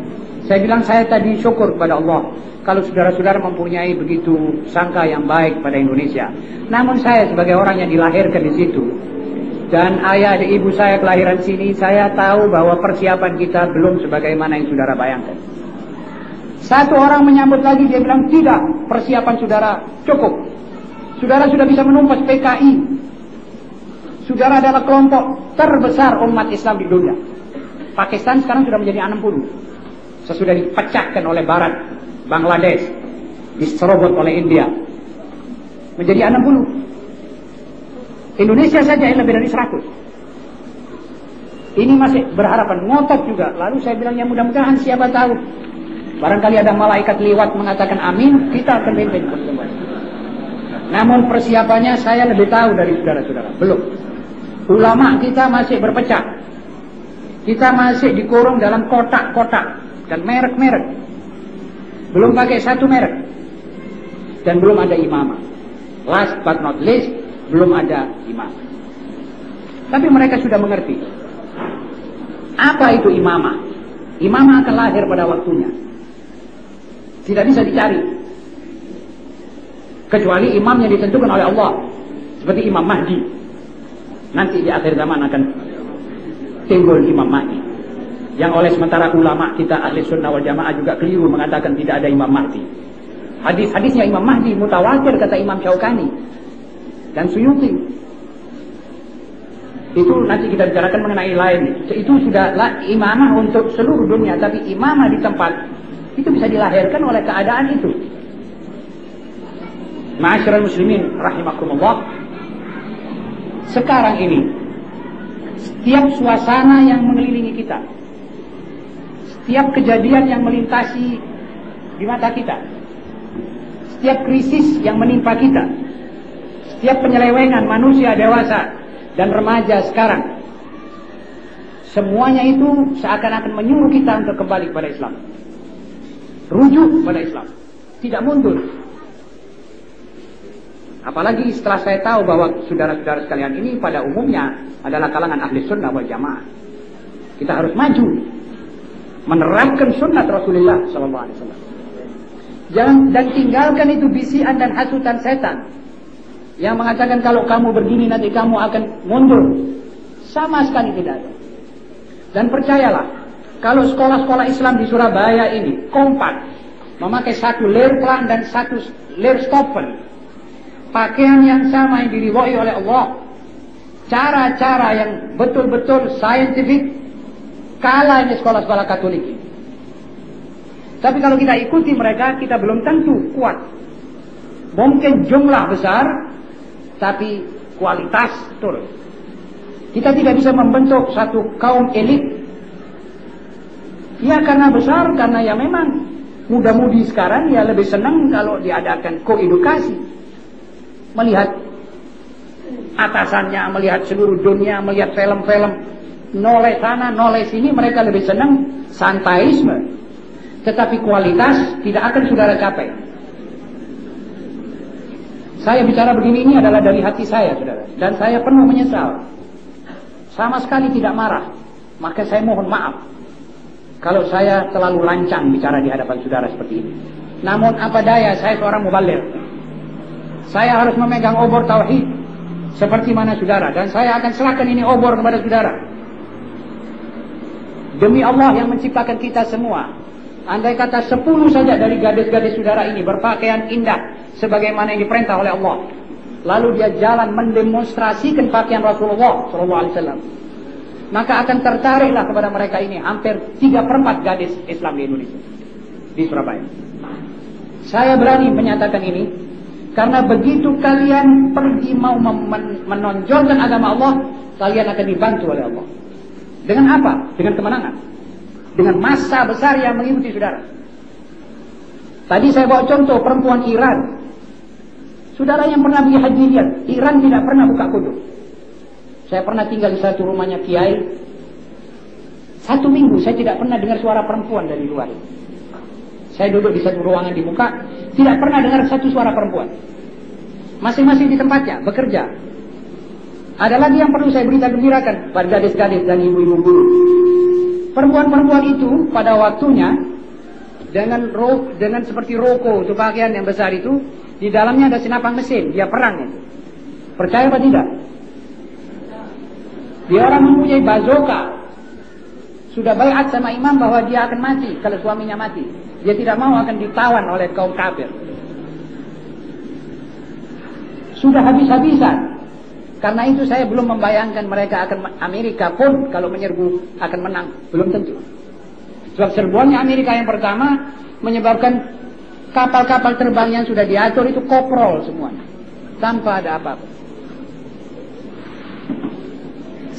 saya bilang saya tadi syukur kepada Allah kalau saudara-saudara mempunyai begitu sangka yang baik pada Indonesia. Namun saya sebagai orang yang dilahirkan di situ dan ayah dan ibu saya kelahiran sini, saya tahu bahwa persiapan kita belum sebagaimana yang saudara bayangkan. Satu orang menyambut lagi, dia bilang tidak, persiapan saudara cukup. Saudara sudah bisa menumpas PKI, Saudara adalah kelompok terbesar umat Islam di dunia. Pakistan sekarang sudah menjadi 60. Sesudah dipecahkan oleh Barat, Bangladesh, diserobot oleh India. Menjadi 60. Indonesia saja yang lebih dari 100. Ini masih berharapan ngotot juga. Lalu saya bilang ya mudah-mudahan siapa tahu. Barangkali ada malaikat lewat mengatakan amin, kita akan pimpin pertemuan. Namun persiapannya saya lebih tahu dari saudara-saudara. Belum. Ulama kita masih berpecah. Kita masih dikurung dalam kotak-kotak dan merek-merek. Belum pakai satu merek. Dan belum ada imamah. Last but not least, belum ada imam. Tapi mereka sudah mengerti. Apa itu imamah? Imamah akan lahir pada waktunya. Tidak bisa dicari. Kecuali imam yang ditentukan oleh Allah. Seperti Imam Mahdi. Nanti di akhir zaman akan timbul Imam Mahdi. Yang oleh sementara ulama kita ahli sunnah wal jamaah juga keliru mengatakan tidak ada Imam Mahdi. Hadis-hadisnya Imam Mahdi mutawatir kata Imam Syaukani dan Suyuti. Itu nanti kita bicarakan mengenai lain. Itu sudah imamah untuk seluruh dunia, tapi imamah di tempat itu bisa dilahirkan oleh keadaan itu. Ma'asyiral muslimin rahimakumullah sekarang ini setiap suasana yang mengelilingi kita setiap kejadian yang melintasi di mata kita setiap krisis yang menimpa kita setiap penyelewengan manusia dewasa dan remaja sekarang semuanya itu seakan-akan menyuruh kita untuk kembali kepada Islam rujuk kepada Islam tidak mundur Apalagi setelah saya tahu bahwa saudara-saudara sekalian ini pada umumnya adalah kalangan ahli sunnah wal jamaah. Kita harus maju menerapkan sunnah Rasulullah Wasallam. Jangan dan tinggalkan itu bisian dan hasutan setan yang mengatakan kalau kamu begini nanti kamu akan mundur. Sama sekali tidak. Dan percayalah, kalau sekolah-sekolah Islam di Surabaya ini kompak memakai satu layer plan dan satu layer stopper pakaian yang sama yang diriwai oleh Allah cara-cara yang betul-betul saintifik kalah ini sekolah-sekolah katolik Tapi kalau kita ikuti mereka, kita belum tentu kuat. Mungkin jumlah besar, tapi kualitas turun. Kita tidak bisa membentuk satu kaum elit. Ya karena besar, karena ya memang muda-mudi sekarang ya lebih senang kalau diadakan koedukasi. Melihat atasannya, melihat seluruh dunia, melihat film-film, noleh sana, noleh sini, mereka lebih senang santaisme. Tetapi kualitas tidak akan saudara capai. Saya bicara begini ini adalah dari hati saya, saudara. Dan saya penuh menyesal. Sama sekali tidak marah. Maka saya mohon maaf. Kalau saya terlalu lancang bicara di hadapan saudara seperti ini. Namun apa daya, saya seorang mubalir. Saya harus memegang obor tauhid. Seperti mana saudara. Dan saya akan serahkan ini obor kepada saudara. Demi Allah yang menciptakan kita semua. Andai kata sepuluh saja dari gadis-gadis saudara ini berpakaian indah sebagaimana yang diperintah oleh Allah. Lalu dia jalan mendemonstrasikan pakaian Rasulullah SAW. Maka akan tertariklah kepada mereka ini hampir tiga perempat gadis Islam di Indonesia. Di Surabaya. Saya berani menyatakan ini karena begitu kalian pergi mau menonjolkan agama Allah, kalian akan dibantu oleh Allah. Dengan apa? Dengan kemenangan. Dengan masa besar yang mengikuti saudara. Tadi saya bawa contoh perempuan Iran Saudara yang pernah pergi haji Iran tidak pernah buka kudus. Saya pernah tinggal di satu rumahnya kiai. Satu minggu saya tidak pernah dengar suara perempuan dari luar. Saya duduk di satu ruangan di muka, tidak pernah dengar satu suara perempuan. Masing-masing di tempatnya, bekerja. Ada lagi yang perlu saya berita gembirakan pada gadis-gadis dan ibu-ibu guru. Perempuan-perempuan itu pada waktunya dengan ro dengan seperti roko itu pakaian yang besar itu di dalamnya ada senapang mesin, dia perang. Percaya apa tidak? Dia orang mempunyai bazoka. Sudah bayat sama imam bahwa dia akan mati kalau suaminya mati. Dia tidak mau akan ditawan oleh kaum kafir. Sudah habis-habisan. Karena itu saya belum membayangkan mereka akan Amerika pun kalau menyerbu akan menang. Belum tentu. Sebab serbuannya Amerika yang pertama menyebabkan Kapal-kapal terbang yang sudah diatur itu koprol semuanya. Tanpa ada apa-apa.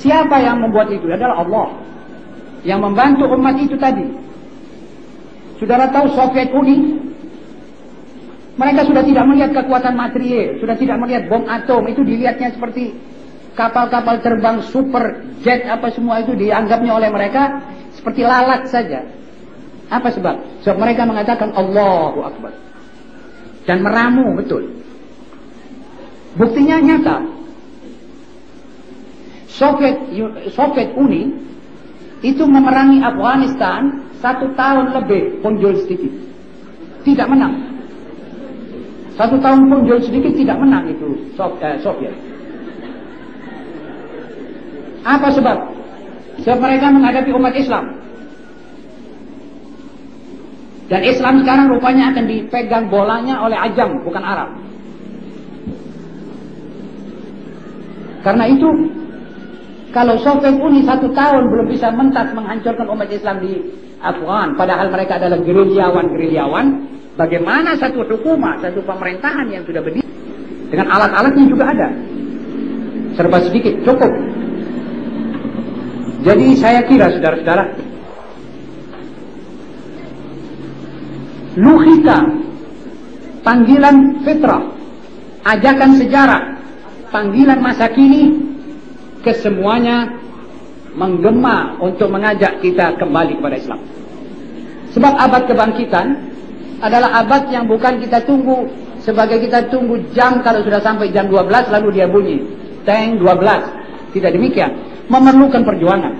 Siapa yang membuat itu? Adalah Allah. Yang membantu umat itu tadi. Saudara tahu Soviet Uni? Mereka sudah tidak melihat kekuatan material. Sudah tidak melihat bom atom. Itu dilihatnya seperti kapal-kapal terbang super jet apa semua itu dianggapnya oleh mereka seperti lalat saja. Apa sebab? Sebab mereka mengatakan Allahu Akbar. Dan meramu betul. Buktinya nyata. Soviet, Soviet Uni itu memerangi Afghanistan satu tahun lebih punjul sedikit. Tidak menang. Satu tahun punjul sedikit tidak menang itu eh, Soviet. Apa sebab? Sebab mereka menghadapi umat Islam. Dan Islam sekarang rupanya akan dipegang bolanya oleh ajam, bukan Arab. Karena itu, kalau Soviet Uni satu tahun belum bisa mentas menghancurkan umat Islam di Afghan, padahal mereka adalah gerilyawan-gerilyawan, bagaimana satu hukumat, satu pemerintahan yang sudah berdiri, dengan alat-alatnya juga ada. Serba sedikit, cukup. Jadi saya kira, saudara-saudara, luhika panggilan fitrah ajakan sejarah panggilan masa kini kesemuanya menggema untuk mengajak kita kembali kepada Islam. Sebab abad kebangkitan adalah abad yang bukan kita tunggu sebagai kita tunggu jam kalau sudah sampai jam 12 lalu dia bunyi. Teng 12 tidak demikian. Memerlukan perjuangan.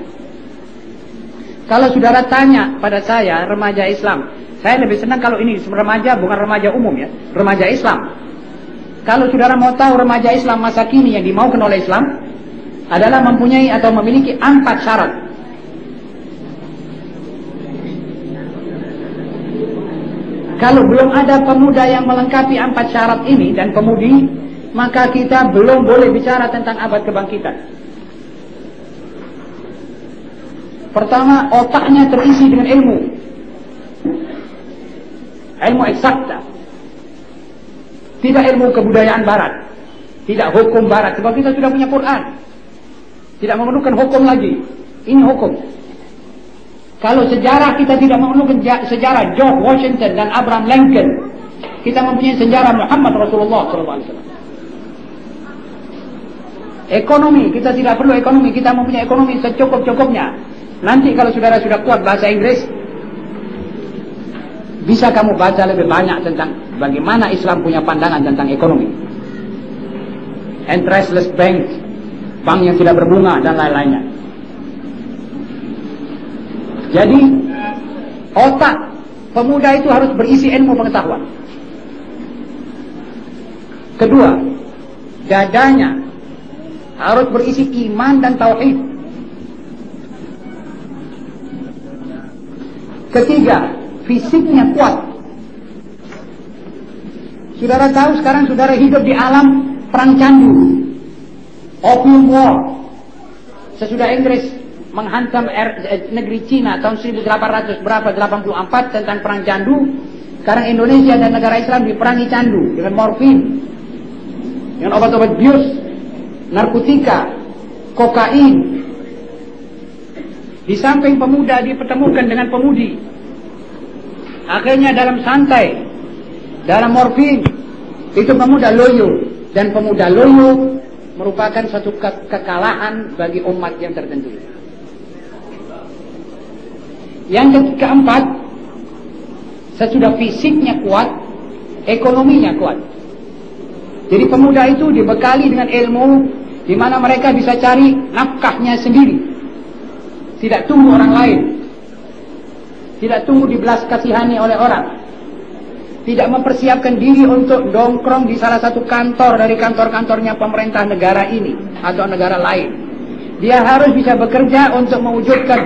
Kalau saudara tanya pada saya remaja Islam saya lebih senang kalau ini remaja bukan remaja umum ya, remaja Islam. Kalau saudara mau tahu remaja Islam masa kini yang dimaukan oleh Islam adalah mempunyai atau memiliki empat syarat. Kalau belum ada pemuda yang melengkapi empat syarat ini dan pemudi, maka kita belum boleh bicara tentang abad kebangkitan. Pertama, otaknya terisi dengan ilmu. ilmu eksakta. Tidak ilmu kebudayaan barat. Tidak hukum barat. Sebab kita sudah punya Quran. Tidak memerlukan hukum lagi. Ini hukum. Kalau sejarah kita tidak memerlukan sejarah George Washington dan Abraham Lincoln. Kita mempunyai sejarah Muhammad Rasulullah SAW. Ekonomi, kita tidak perlu ekonomi. Kita mempunyai ekonomi secukup-cukupnya. Nanti kalau saudara sudah kuat bahasa Inggris, bisa kamu baca lebih banyak tentang bagaimana Islam punya pandangan tentang ekonomi. Interestless bank, bank yang tidak berbunga dan lain-lainnya. Jadi otak pemuda itu harus berisi ilmu pengetahuan. Kedua, dadanya harus berisi iman dan tauhid. Ketiga, fisiknya kuat. Saudara tahu sekarang saudara hidup di alam perang candu. Opium War. Sesudah Inggris menghantam er, negeri Cina tahun 1800 berapa 84 tentang perang candu. Sekarang Indonesia dan negara Islam diperangi candu dengan morfin, dengan obat-obat bius, narkotika, kokain. Di samping pemuda dipertemukan dengan pemudi. Akhirnya dalam santai, dalam morfin, itu pemuda loyo. Dan pemuda loyo merupakan satu ke kekalahan bagi umat yang tertentu. Yang keempat, sesudah fisiknya kuat, ekonominya kuat. Jadi pemuda itu dibekali dengan ilmu di mana mereka bisa cari nafkahnya sendiri. Tidak tunggu orang lain. Tidak tunggu dibelas kasihani oleh orang. Tidak mempersiapkan diri untuk dongkrong di salah satu kantor dari kantor-kantornya pemerintah negara ini atau negara lain. Dia harus bisa bekerja untuk mewujudkan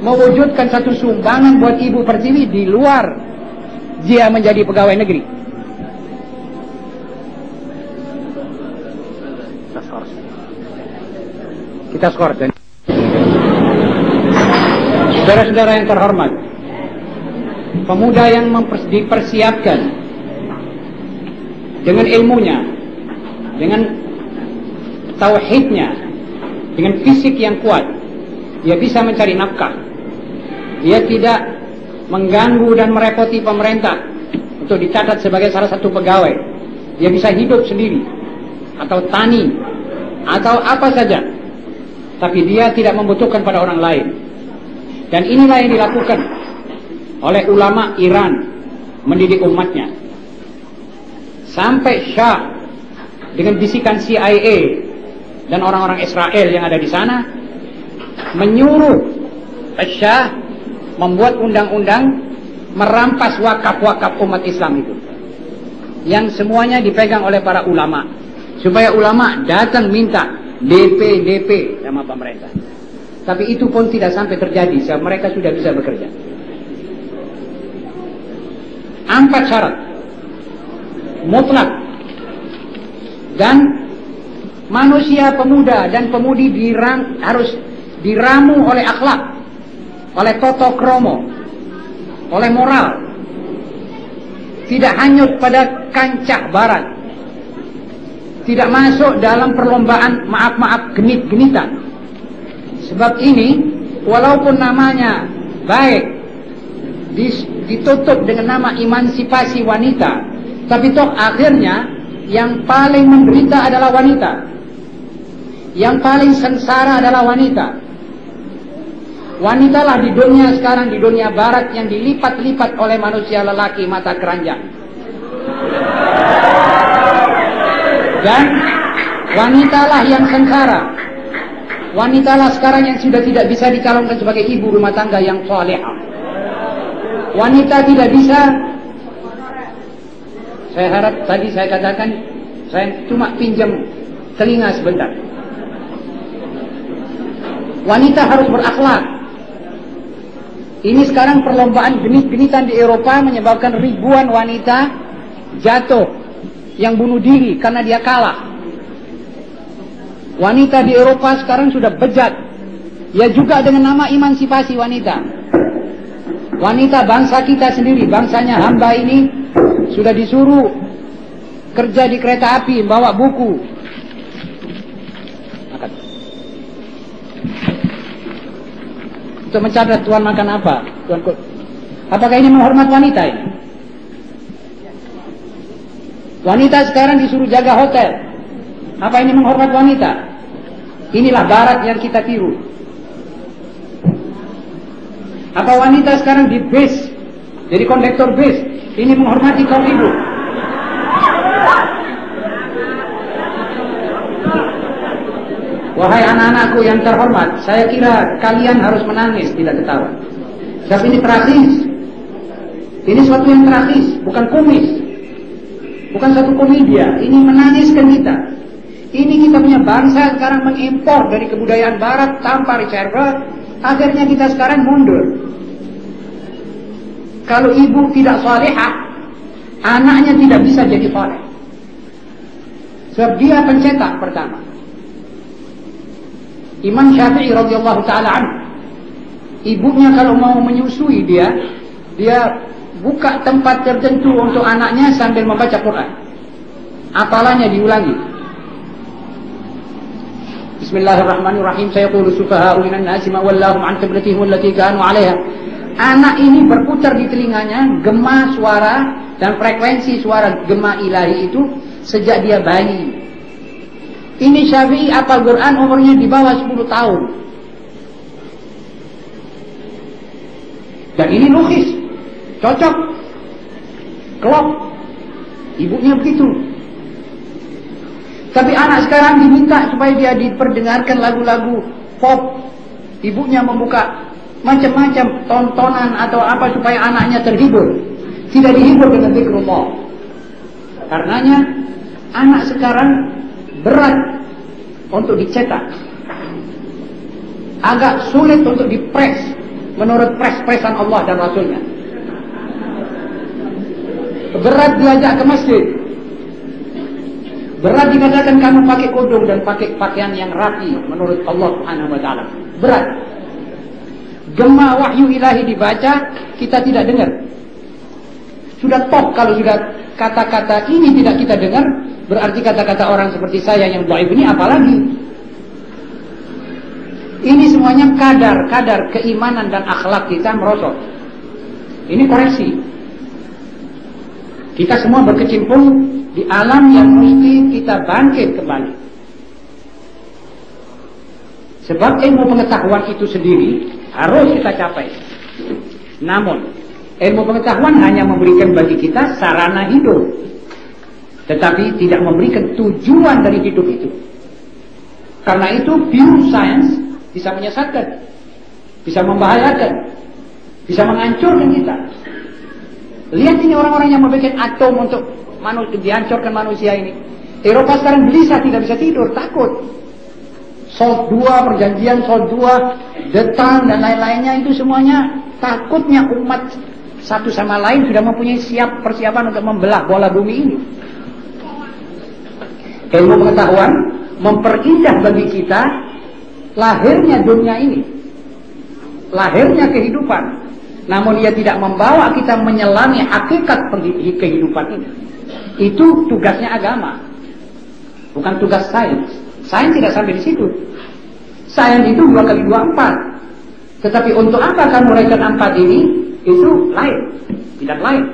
mewujudkan satu sumbangan buat ibu pertiwi di luar dia menjadi pegawai negeri. Kita skor. Saudara-saudara yang terhormat, pemuda yang dipersiapkan dengan ilmunya, dengan tauhidnya, dengan fisik yang kuat, dia bisa mencari nafkah dia tidak mengganggu dan merepoti pemerintah untuk dicatat sebagai salah satu pegawai. Dia bisa hidup sendiri atau tani atau apa saja. Tapi dia tidak membutuhkan pada orang lain. Dan inilah yang dilakukan oleh ulama Iran mendidik umatnya. Sampai Syah dengan bisikan CIA dan orang-orang Israel yang ada di sana menyuruh Syah membuat undang-undang merampas wakaf-wakaf umat Islam itu. Yang semuanya dipegang oleh para ulama. Supaya ulama datang minta DP, DP sama pemerintah. Tapi itu pun tidak sampai terjadi sebab mereka sudah bisa bekerja. Empat syarat. Mutlak. Dan manusia pemuda dan pemudi dirang, harus diramu oleh akhlak oleh toto kromo, oleh moral, tidak hanyut pada kancah barat, tidak masuk dalam perlombaan maaf-maaf genit-genitan. Sebab ini, walaupun namanya baik, ditutup dengan nama emansipasi wanita, tapi toh akhirnya yang paling menderita adalah wanita. Yang paling sengsara adalah wanita. Wanitalah di dunia sekarang, di dunia barat yang dilipat-lipat oleh manusia lelaki mata keranjang. Dan wanitalah yang sengsara. Wanitalah sekarang yang sudah tidak bisa dicalonkan sebagai ibu rumah tangga yang soleh. Wanita tidak bisa saya harap tadi saya katakan saya cuma pinjam telinga sebentar. Wanita harus berakhlak. Ini sekarang perlombaan genit-genitan di Eropa menyebabkan ribuan wanita jatuh yang bunuh diri karena dia kalah. Wanita di Eropa sekarang sudah bejat. Ya juga dengan nama emansipasi wanita. Wanita bangsa kita sendiri, bangsanya hamba ini sudah disuruh kerja di kereta api, bawa buku. Makan. Untuk mencatat Tuhan makan apa? Tuhan Apakah ini menghormat wanita ini? Wanita sekarang disuruh jaga hotel. Apa ini menghormat wanita? Inilah barat yang kita tiru. Apa wanita sekarang di bis, jadi kondektor bis, ini menghormati kaum ibu? Wahai anak-anakku yang terhormat, saya kira kalian harus menangis, tidak ketawa. Sebab ini tragis. Ini suatu yang tragis, bukan komis. Bukan satu komedia, ini menangiskan kita. Ini kita punya bangsa sekarang mengimpor dari kebudayaan barat tanpa reserve, akhirnya kita sekarang mundur. Kalau ibu tidak salehah, anaknya tidak bisa jadi saleh. Sebab dia pencetak pertama. Imam Syafi'i radhiyallahu taala. Ibunya kalau mau menyusui dia, dia buka tempat tertentu untuk anaknya sambil membaca Quran. Apalanya diulangi. Bismillahirrahmanirrahim. Saya qulu sufaha'u minan nasi ma wallahum an qiblatihim allati kanu 'alaiha. Anak ini berputar di telinganya gema suara dan frekuensi suara gema ilahi itu sejak dia bayi. Ini Syafi'i apal Quran umurnya di bawah 10 tahun. Dan ini lukis. Cocok. Kelop. Ibunya begitu. Tapi anak sekarang diminta supaya dia diperdengarkan lagu-lagu pop. Ibunya membuka macam-macam tontonan atau apa supaya anaknya terhibur. Tidak dihibur dengan zikrullah. Karenanya anak sekarang berat untuk dicetak. Agak sulit untuk dipres menurut pres-presan Allah dan Rasulnya. Berat diajak ke masjid. Berat dikatakan kamu pakai kodong dan pakai pakaian yang rapi menurut Allah Subhanahu wa taala. Berat gema wahyu ilahi dibaca, kita tidak dengar. Sudah top kalau sudah kata-kata ini tidak kita dengar, berarti kata-kata orang seperti saya yang dhaif ini apalagi? Ini semuanya kadar-kadar keimanan dan akhlak kita merosot. Ini koreksi. Kita semua berkecimpung di alam yang mesti kita bangkit kembali. Sebab ilmu pengetahuan itu sendiri harus kita capai. Namun, ilmu pengetahuan hanya memberikan bagi kita sarana hidup. Tetapi tidak memberikan tujuan dari hidup itu. Karena itu bioscience bisa menyesatkan. Bisa membahayakan. Bisa menghancurkan kita. Lihat ini orang-orang yang membuat atom untuk manusia, dihancurkan manusia ini. Eropa sekarang gelisah tidak bisa tidur, takut. Salt 2, perjanjian Salt 2, detang dan lain-lainnya itu semuanya takutnya umat satu sama lain sudah mempunyai siap persiapan untuk membelah bola bumi ini. Ilmu pengetahuan memperindah bagi kita lahirnya dunia ini. Lahirnya kehidupan. Namun ia tidak membawa kita menyelami hakikat kehidupan ini. Itu tugasnya agama. Bukan tugas sains. Sains tidak sampai di situ. Sains itu dua kali dua empat. Tetapi untuk apa kamu rekan empat ini? Itu lain, tidak lain.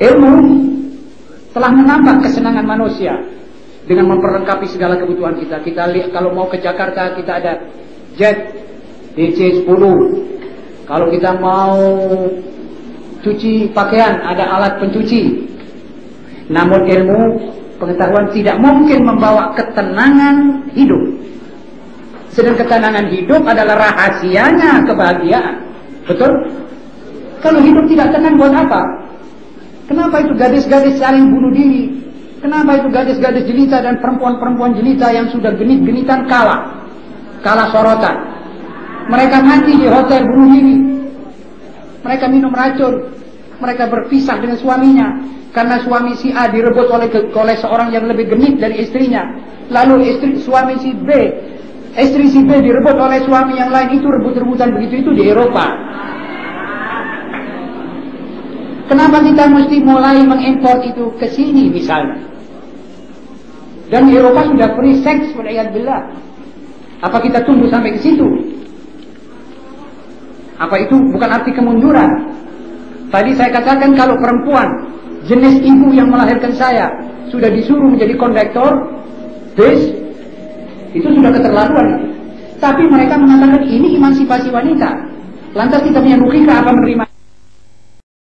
Ilmu telah menambah kesenangan manusia dengan memperlengkapi segala kebutuhan kita. Kita lihat kalau mau ke Jakarta kita ada jet DC 10. Kalau kita mau cuci pakaian ada alat pencuci. Namun ilmu pengetahuan tidak mungkin membawa ketenangan hidup. Sedang ketenangan hidup adalah rahasianya kebahagiaan. Betul? Kalau hidup tidak tenang buat apa? Kenapa itu gadis-gadis saling bunuh diri? Kenapa itu gadis-gadis jelita dan perempuan-perempuan jelita yang sudah genit-genitan kalah? Kalah sorotan. Mereka mati di hotel bunuh diri. Mereka minum racun. Mereka berpisah dengan suaminya. Karena suami si A direbut oleh, oleh seorang yang lebih genit dari istrinya. Lalu istri suami si B Istri si B direbut oleh suami yang lain itu rebut-rebutan begitu itu di Eropa. Kenapa kita mesti mulai mengimpor itu ke sini misalnya? Dan Eropa sudah free sex, billah. Apa kita tunggu sampai ke situ? Apa itu bukan arti kemunduran? Tadi saya katakan kalau perempuan jenis ibu yang melahirkan saya sudah disuruh menjadi kondektor bis, itu sudah keterlaluan. Tapi mereka mengatakan ini emansipasi wanita. Lantas kita logika apa menerima